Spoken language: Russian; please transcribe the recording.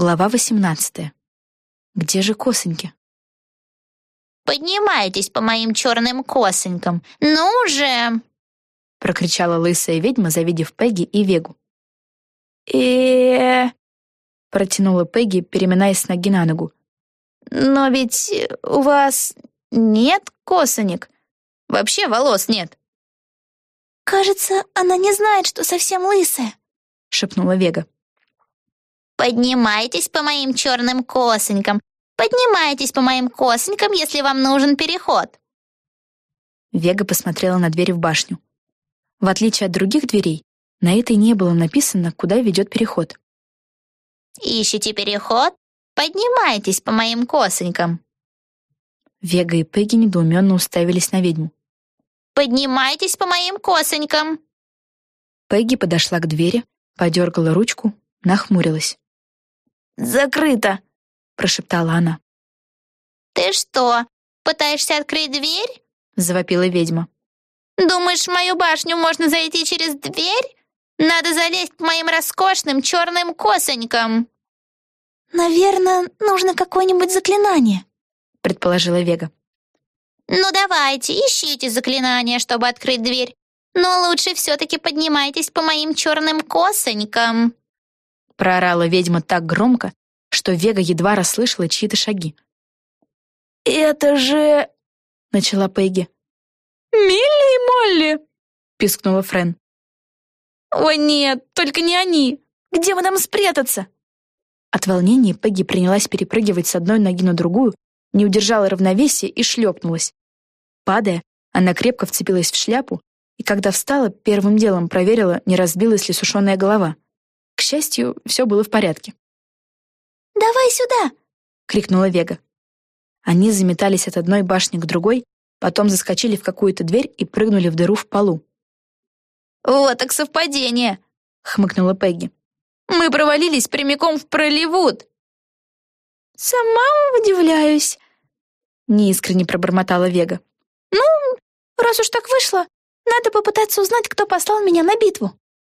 Глава 18. Где же косоньки? «Поднимайтесь по моим черным косонькам! Ну же!» прокричала лысая ведьма, завидев Пегги и Вегу. э протянула Пегги, переминаясь с ноги на ногу. «Но ведь у вас нет косонек. Вообще волос нет». «Кажется, она не знает, что совсем лысая», — шепнула Вега. Поднимайтесь по моим черным косонькам. Поднимайтесь по моим косонькам, если вам нужен переход. Вега посмотрела на дверь в башню. В отличие от других дверей, на этой не было написано, куда ведет переход. Ищите переход? Поднимайтесь по моим косонькам. Вега и Пегги недоуменно уставились на ведьму. Поднимайтесь по моим косонькам. Пегги подошла к двери, подергала ручку, нахмурилась. «Закрыто!» — прошептала она. «Ты что, пытаешься открыть дверь?» — завопила ведьма. «Думаешь, в мою башню можно зайти через дверь? Надо залезть по моим роскошным черным косонькам!» «Наверное, нужно какое-нибудь заклинание», — предположила Вега. «Ну давайте, ищите заклинание, чтобы открыть дверь. Но лучше все-таки поднимайтесь по моим черным косонькам!» Проорала ведьма так громко, что Вега едва расслышала чьи-то шаги. «Это же...» — начала Пегги. «Милли и Молли!» — пискнула Френ. «О нет, только не они! Где мы нам спрятаться?» От волнения Пегги принялась перепрыгивать с одной ноги на другую, не удержала равновесия и шлепнулась. Падая, она крепко вцепилась в шляпу и, когда встала, первым делом проверила, не разбилась ли сушеная голова. К счастью, все было в порядке. «Давай сюда!» — крикнула Вега. Они заметались от одной башни к другой, потом заскочили в какую-то дверь и прыгнули в дыру в полу. «Вот так совпадение!» — хмыкнула Пегги. «Мы провалились прямиком в Проливуд!» «Сама удивляюсь!» — неискренне пробормотала Вега. «Ну, раз уж так вышло, надо попытаться узнать, кто послал меня на битву».